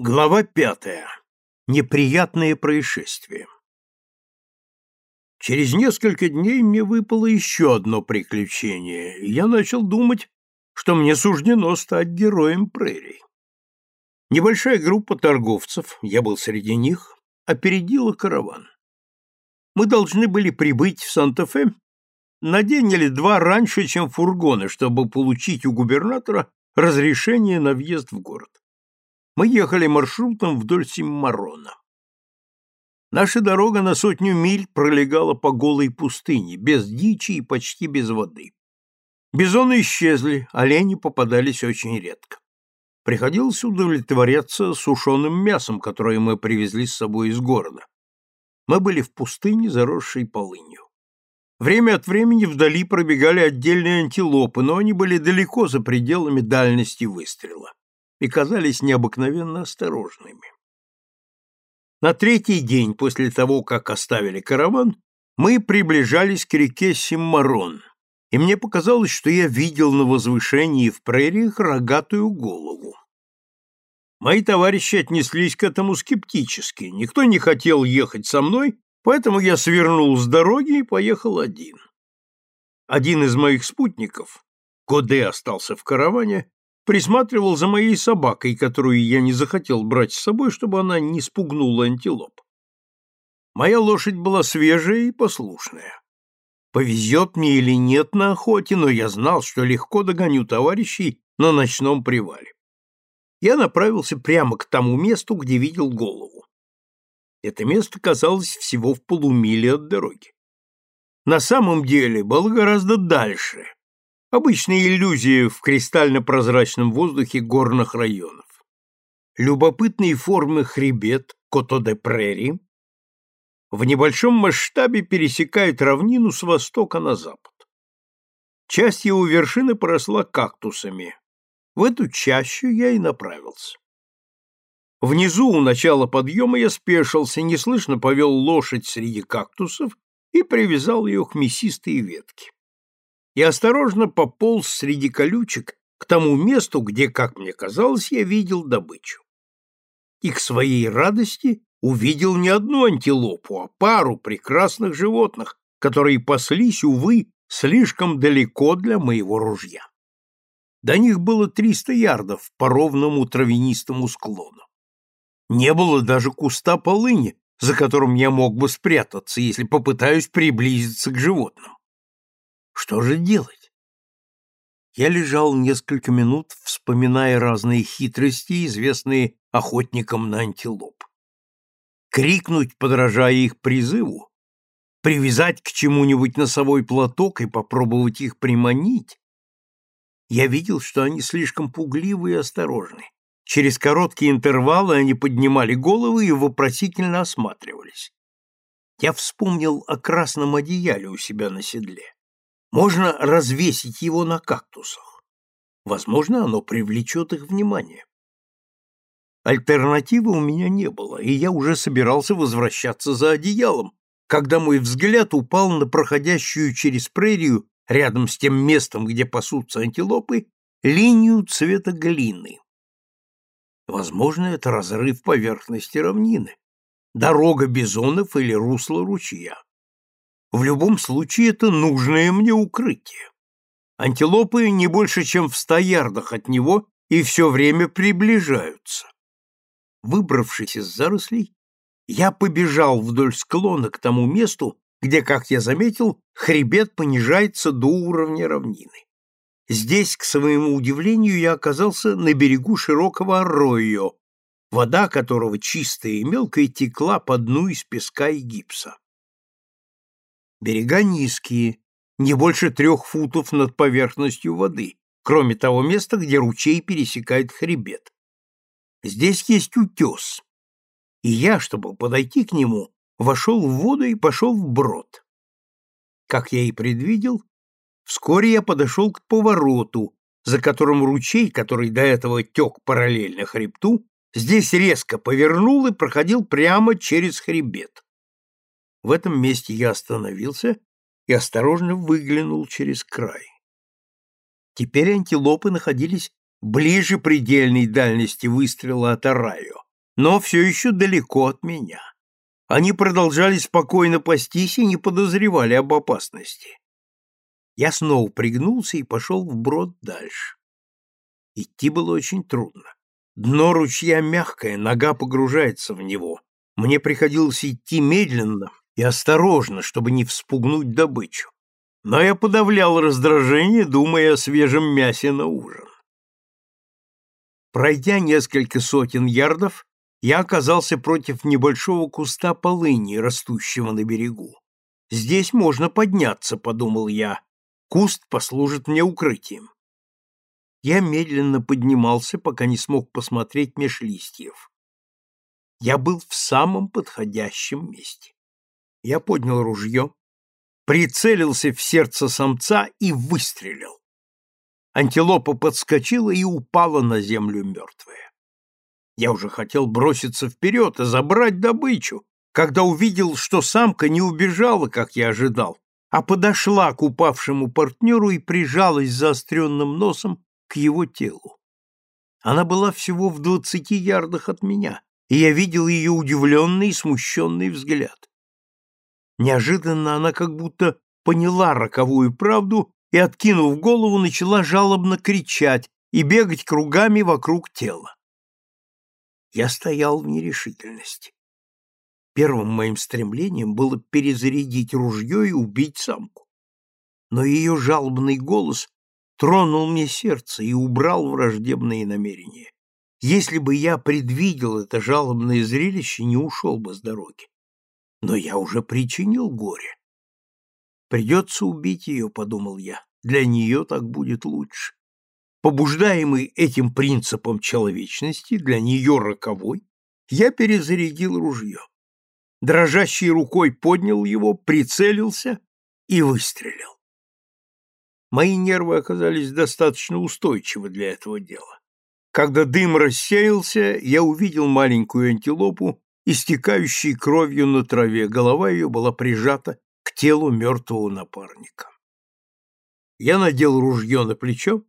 Глава пятая. Неприятные происшествия. Через несколько дней мне выпало еще одно приключение, и я начал думать, что мне суждено стать героем прерий. Небольшая группа торговцев, я был среди них, опередила караван. Мы должны были прибыть в Санта-Фе на день или два раньше, чем фургоны, чтобы получить у губернатора разрешение на въезд в город. Мы ехали маршрутом вдоль Симмарона. Наша дорога на сотню миль пролегала по голой пустыне, без дичи и почти без воды. Бизоны исчезли, олени попадались очень редко. Приходилось удовлетворяться сушеным мясом, которое мы привезли с собой из города. Мы были в пустыне, заросшей полынью. Время от времени вдали пробегали отдельные антилопы, но они были далеко за пределами дальности выстрела и казались необыкновенно осторожными. На третий день после того, как оставили караван, мы приближались к реке Симмарон, и мне показалось, что я видел на возвышении в прериях рогатую голову. Мои товарищи отнеслись к этому скептически, никто не хотел ехать со мной, поэтому я свернул с дороги и поехал один. Один из моих спутников, Коде остался в караване, присматривал за моей собакой, которую я не захотел брать с собой, чтобы она не спугнула антилоп. Моя лошадь была свежая и послушная. Повезет мне или нет на охоте, но я знал, что легко догоню товарищей на ночном привале. Я направился прямо к тому месту, где видел голову. Это место казалось всего в полумиле от дороги. На самом деле было гораздо дальше, Обычная иллюзия в кристально-прозрачном воздухе горных районов. Любопытные формы хребет Кото-де-Прери в небольшом масштабе пересекает равнину с востока на запад. Часть его вершины поросла кактусами. В эту чащу я и направился. Внизу, у начала подъема, я спешился, неслышно повел лошадь среди кактусов и привязал ее к мясистой ветке и осторожно пополз среди колючек к тому месту, где, как мне казалось, я видел добычу. И к своей радости увидел не одну антилопу, а пару прекрасных животных, которые паслись, увы, слишком далеко для моего ружья. До них было триста ярдов по ровному травянистому склону. Не было даже куста полыни, за которым я мог бы спрятаться, если попытаюсь приблизиться к животным. Что же делать? Я лежал несколько минут, вспоминая разные хитрости, известные охотникам на антилоп. Крикнуть, подражая их призыву, привязать к чему-нибудь носовой платок и попробовать их приманить. Я видел, что они слишком пугливы и осторожны. Через короткие интервалы они поднимали головы и вопросительно осматривались. Я вспомнил о красном одеяле у себя на седле. Можно развесить его на кактусах. Возможно, оно привлечет их внимание. Альтернативы у меня не было, и я уже собирался возвращаться за одеялом, когда мой взгляд упал на проходящую через прерию, рядом с тем местом, где пасутся антилопы, линию цвета глины. Возможно, это разрыв поверхности равнины, дорога бизонов или русло ручья. В любом случае это нужное мне укрытие. Антилопы не больше, чем в ста ярдах от него и все время приближаются. Выбравшись из зарослей, я побежал вдоль склона к тому месту, где, как я заметил, хребет понижается до уровня равнины. Здесь, к своему удивлению, я оказался на берегу широкого арроио, вода которого чистая и мелкая текла по дну из песка и гипса. Берега низкие, не больше трех футов над поверхностью воды, кроме того места, где ручей пересекает хребет. Здесь есть утес, и я, чтобы подойти к нему, вошел в воду и пошел вброд. Как я и предвидел, вскоре я подошел к повороту, за которым ручей, который до этого тек параллельно хребту, здесь резко повернул и проходил прямо через хребет. В этом месте я остановился и осторожно выглянул через край. Теперь антилопы находились ближе предельной дальности выстрела от Арайо, но все еще далеко от меня. Они продолжали спокойно пастись и не подозревали об опасности. Я снова пригнулся и пошел вброд дальше. Идти было очень трудно. Дно ручья мягкое, нога погружается в него. Мне приходилось идти медленно и осторожно, чтобы не вспугнуть добычу. Но я подавлял раздражение, думая о свежем мясе на ужин. Пройдя несколько сотен ярдов, я оказался против небольшого куста полыни, растущего на берегу. «Здесь можно подняться», — подумал я. «Куст послужит мне укрытием». Я медленно поднимался, пока не смог посмотреть меж листьев. Я был в самом подходящем месте. Я поднял ружье, прицелился в сердце самца и выстрелил. Антилопа подскочила и упала на землю мертвая. Я уже хотел броситься вперед и забрать добычу, когда увидел, что самка не убежала, как я ожидал, а подошла к упавшему партнеру и прижалась заостренным носом к его телу. Она была всего в двадцати ярдах от меня, и я видел ее удивленный и смущенный взгляд. Неожиданно она как будто поняла роковую правду и, откинув голову, начала жалобно кричать и бегать кругами вокруг тела. Я стоял в нерешительности. Первым моим стремлением было перезарядить ружье и убить самку. Но ее жалобный голос тронул мне сердце и убрал враждебные намерения. Если бы я предвидел это жалобное зрелище, не ушел бы с дороги. Но я уже причинил горе. Придется убить ее, подумал я. Для нее так будет лучше. Побуждаемый этим принципом человечности, для нее роковой, я перезарядил ружье. Дрожащей рукой поднял его, прицелился и выстрелил. Мои нервы оказались достаточно устойчивы для этого дела. Когда дым рассеялся, я увидел маленькую антилопу, истекающей кровью на траве, голова ее была прижата к телу мертвого напарника. Я надел ружье на плечо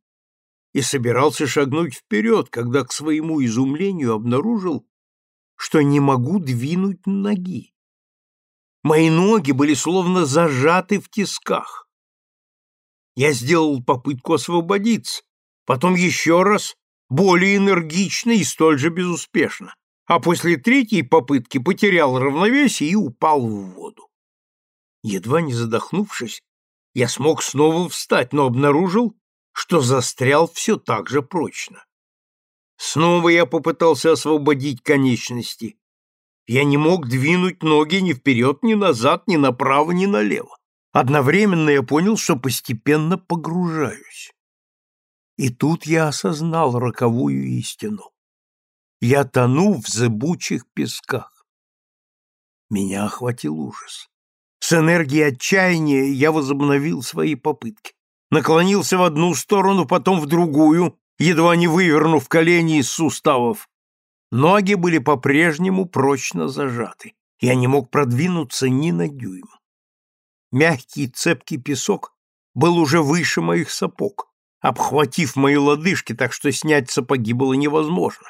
и собирался шагнуть вперед, когда к своему изумлению обнаружил, что не могу двинуть ноги. Мои ноги были словно зажаты в тисках. Я сделал попытку освободиться, потом еще раз, более энергично и столь же безуспешно а после третьей попытки потерял равновесие и упал в воду. Едва не задохнувшись, я смог снова встать, но обнаружил, что застрял все так же прочно. Снова я попытался освободить конечности. Я не мог двинуть ноги ни вперед, ни назад, ни направо, ни налево. Одновременно я понял, что постепенно погружаюсь. И тут я осознал роковую истину. Я тону в зыбучих песках. Меня охватил ужас. С энергией отчаяния я возобновил свои попытки. Наклонился в одну сторону, потом в другую, едва не вывернув колени из суставов. Ноги были по-прежнему прочно зажаты. Я не мог продвинуться ни на дюйм. Мягкий цепкий песок был уже выше моих сапог, обхватив мои лодыжки, так что снять сапоги было невозможно.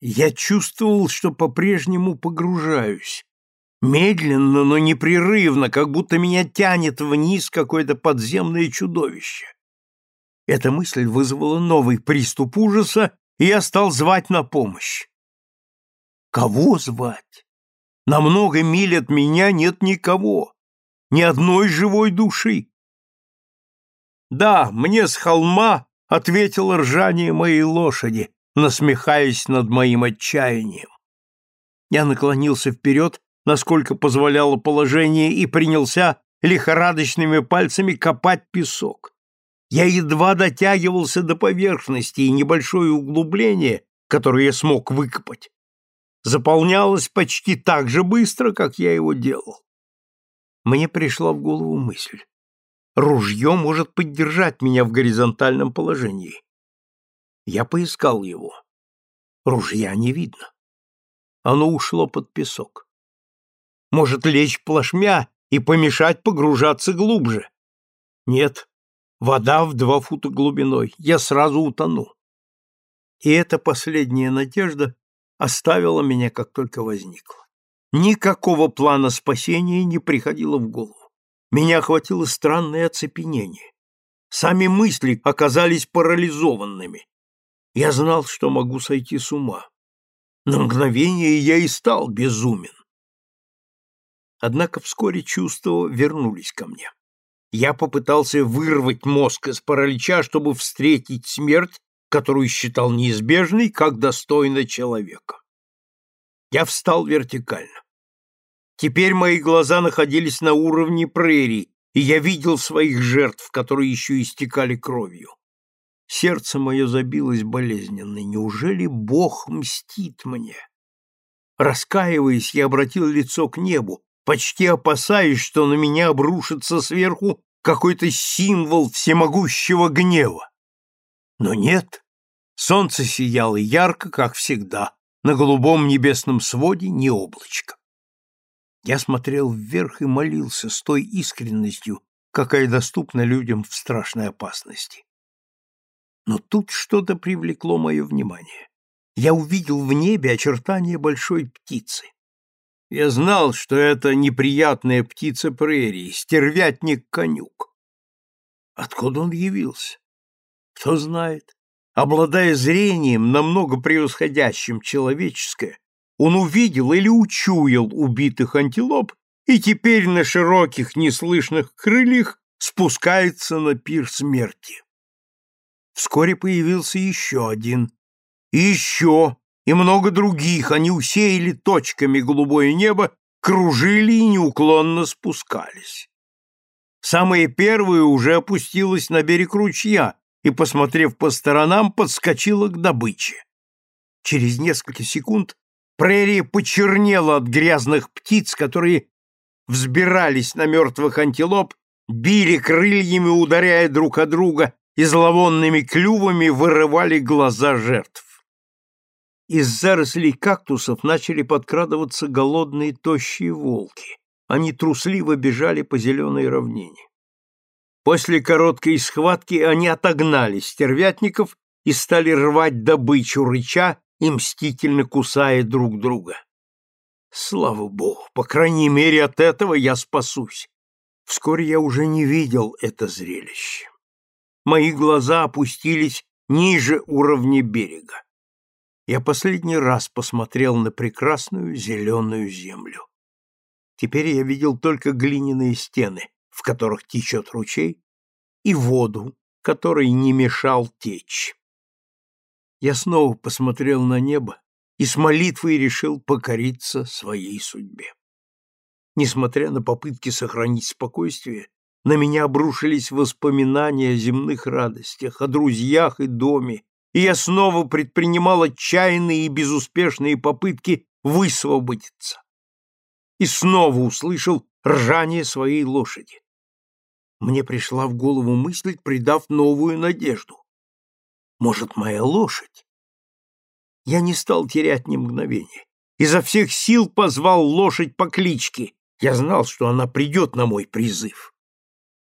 Я чувствовал, что по-прежнему погружаюсь. Медленно, но непрерывно, как будто меня тянет вниз какое-то подземное чудовище. Эта мысль вызвала новый приступ ужаса, и я стал звать на помощь. Кого звать? На много миль от меня нет никого, ни одной живой души. Да, мне с холма ответило ржание моей лошади, насмехаясь над моим отчаянием. Я наклонился вперед, насколько позволяло положение, и принялся лихорадочными пальцами копать песок. Я едва дотягивался до поверхности, и небольшое углубление, которое я смог выкопать, заполнялось почти так же быстро, как я его делал. Мне пришла в голову мысль. Ружье может поддержать меня в горизонтальном положении. Я поискал его. Ружья не видно. Оно ушло под песок. Может лечь плашмя и помешать погружаться глубже. Нет, вода в два фута глубиной, я сразу утону. И эта последняя надежда оставила меня, как только возникла. Никакого плана спасения не приходило в голову. Меня охватило странное оцепенение. Сами мысли оказались парализованными. Я знал, что могу сойти с ума. На мгновение я и стал безумен. Однако вскоре чувства вернулись ко мне. Я попытался вырвать мозг из паралича, чтобы встретить смерть, которую считал неизбежной, как достойно человека. Я встал вертикально. Теперь мои глаза находились на уровне прерий, и я видел своих жертв, которые еще истекали кровью. Сердце мое забилось болезненно. Неужели Бог мстит мне? Раскаиваясь, я обратил лицо к небу, почти опасаясь, что на меня обрушится сверху какой-то символ всемогущего гнева. Но нет, солнце сияло ярко, как всегда, на голубом небесном своде ни облачка. Я смотрел вверх и молился с той искренностью, какая доступна людям в страшной опасности. Но тут что-то привлекло мое внимание. Я увидел в небе очертания большой птицы. Я знал, что это неприятная птица прерии, стервятник-конюк. Откуда он явился? Кто знает. Обладая зрением, намного превосходящим человеческое, он увидел или учуял убитых антилоп и теперь на широких неслышных крыльях спускается на пир смерти. Вскоре появился еще один. И еще, и много других, они усеяли точками голубое небо, кружили и неуклонно спускались. Самая первая уже опустилась на берег ручья и, посмотрев по сторонам, подскочила к добыче. Через несколько секунд прерия почернела от грязных птиц, которые взбирались на мертвых антилоп, били крыльями, ударяя друг о друга, и зловонными клювами вырывали глаза жертв. Из зарослей кактусов начали подкрадываться голодные тощие волки. Они трусливо бежали по зеленой равнине. После короткой схватки они отогнали стервятников и стали рвать добычу рыча и мстительно кусая друг друга. Слава богу, по крайней мере от этого я спасусь. Вскоре я уже не видел это зрелище. Мои глаза опустились ниже уровня берега я последний раз посмотрел на прекрасную зеленую землю. Теперь я видел только глиняные стены, в которых течет ручей, и воду, которой не мешал течь. Я снова посмотрел на небо и с молитвой решил покориться своей судьбе. Несмотря на попытки сохранить спокойствие, на меня обрушились воспоминания о земных радостях, о друзьях и доме, и я снова предпринимал отчаянные и безуспешные попытки высвободиться. И снова услышал ржание своей лошади. Мне пришла в голову мысль, придав новую надежду. Может, моя лошадь? Я не стал терять ни мгновения. Изо всех сил позвал лошадь по кличке. Я знал, что она придет на мой призыв.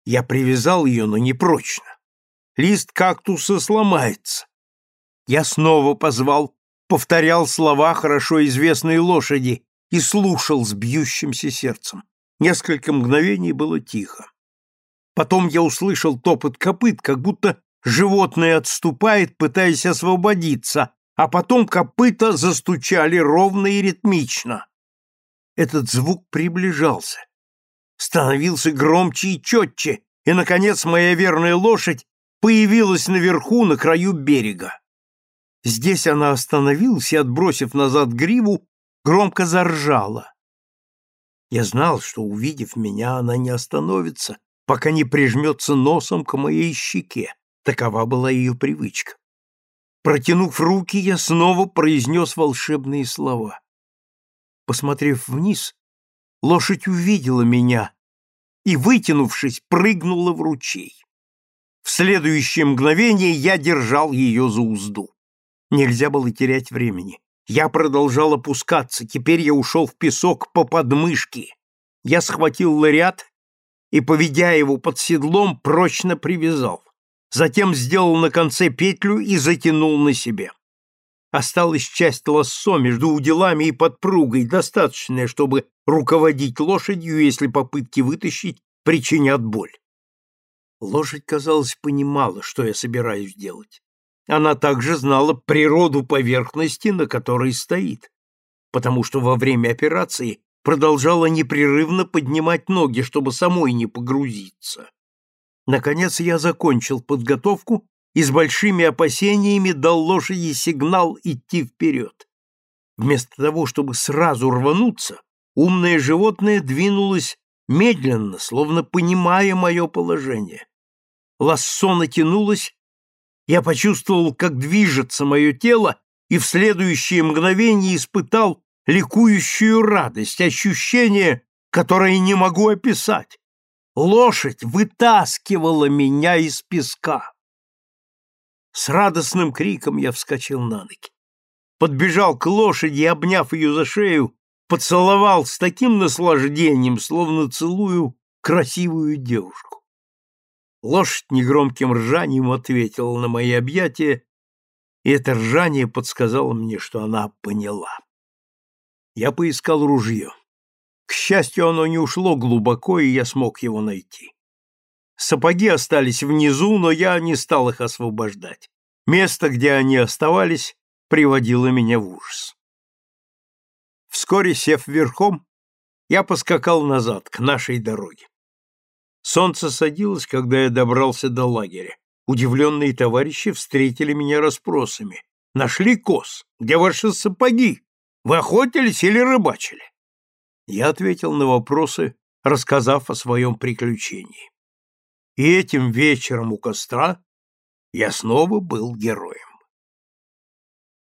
Я привязал ее, но не прочно. Лист кактуса сломается. Я снова позвал, повторял слова хорошо известной лошади и слушал с бьющимся сердцем. Несколько мгновений было тихо. Потом я услышал топот копыт, как будто животное отступает, пытаясь освободиться, а потом копыта застучали ровно и ритмично. Этот звук приближался, становился громче и четче, и, наконец, моя верная лошадь появилась наверху, на краю берега. Здесь она остановилась и, отбросив назад гриву, громко заржала. Я знал, что, увидев меня, она не остановится, пока не прижмется носом к моей щеке. Такова была ее привычка. Протянув руки, я снова произнес волшебные слова. Посмотрев вниз, лошадь увидела меня и, вытянувшись, прыгнула в ручей. В следующее мгновение я держал ее за узду. Нельзя было терять времени. Я продолжал опускаться, теперь я ушел в песок по подмышке. Я схватил ларят и, поведя его под седлом, прочно привязал. Затем сделал на конце петлю и затянул на себе. Осталась часть лассо между уделами и подпругой, достаточная, чтобы руководить лошадью, если попытки вытащить причинят боль. Лошадь, казалось, понимала, что я собираюсь делать. Она также знала природу поверхности, на которой стоит, потому что во время операции продолжала непрерывно поднимать ноги, чтобы самой не погрузиться. Наконец я закончил подготовку и с большими опасениями дал лошади сигнал идти вперед. Вместо того, чтобы сразу рвануться, умное животное двинулось медленно, словно понимая мое положение. Лассо натянулось, я почувствовал, как движется мое тело, и в следующее мгновение испытал ликующую радость, ощущение, которое не могу описать. Лошадь вытаскивала меня из песка. С радостным криком я вскочил на ноги. Подбежал к лошади и, обняв ее за шею, поцеловал с таким наслаждением, словно целую красивую девушку. Лошадь негромким ржанием ответила на мои объятия, и это ржание подсказало мне, что она поняла. Я поискал ружье. К счастью, оно не ушло глубоко, и я смог его найти. Сапоги остались внизу, но я не стал их освобождать. Место, где они оставались, приводило меня в ужас. Вскоре, сев верхом, я поскакал назад, к нашей дороге. Солнце садилось, когда я добрался до лагеря. Удивленные товарищи встретили меня расспросами. «Нашли коз? Где ваши сапоги? Вы охотились или рыбачили?» Я ответил на вопросы, рассказав о своем приключении. И этим вечером у костра я снова был героем.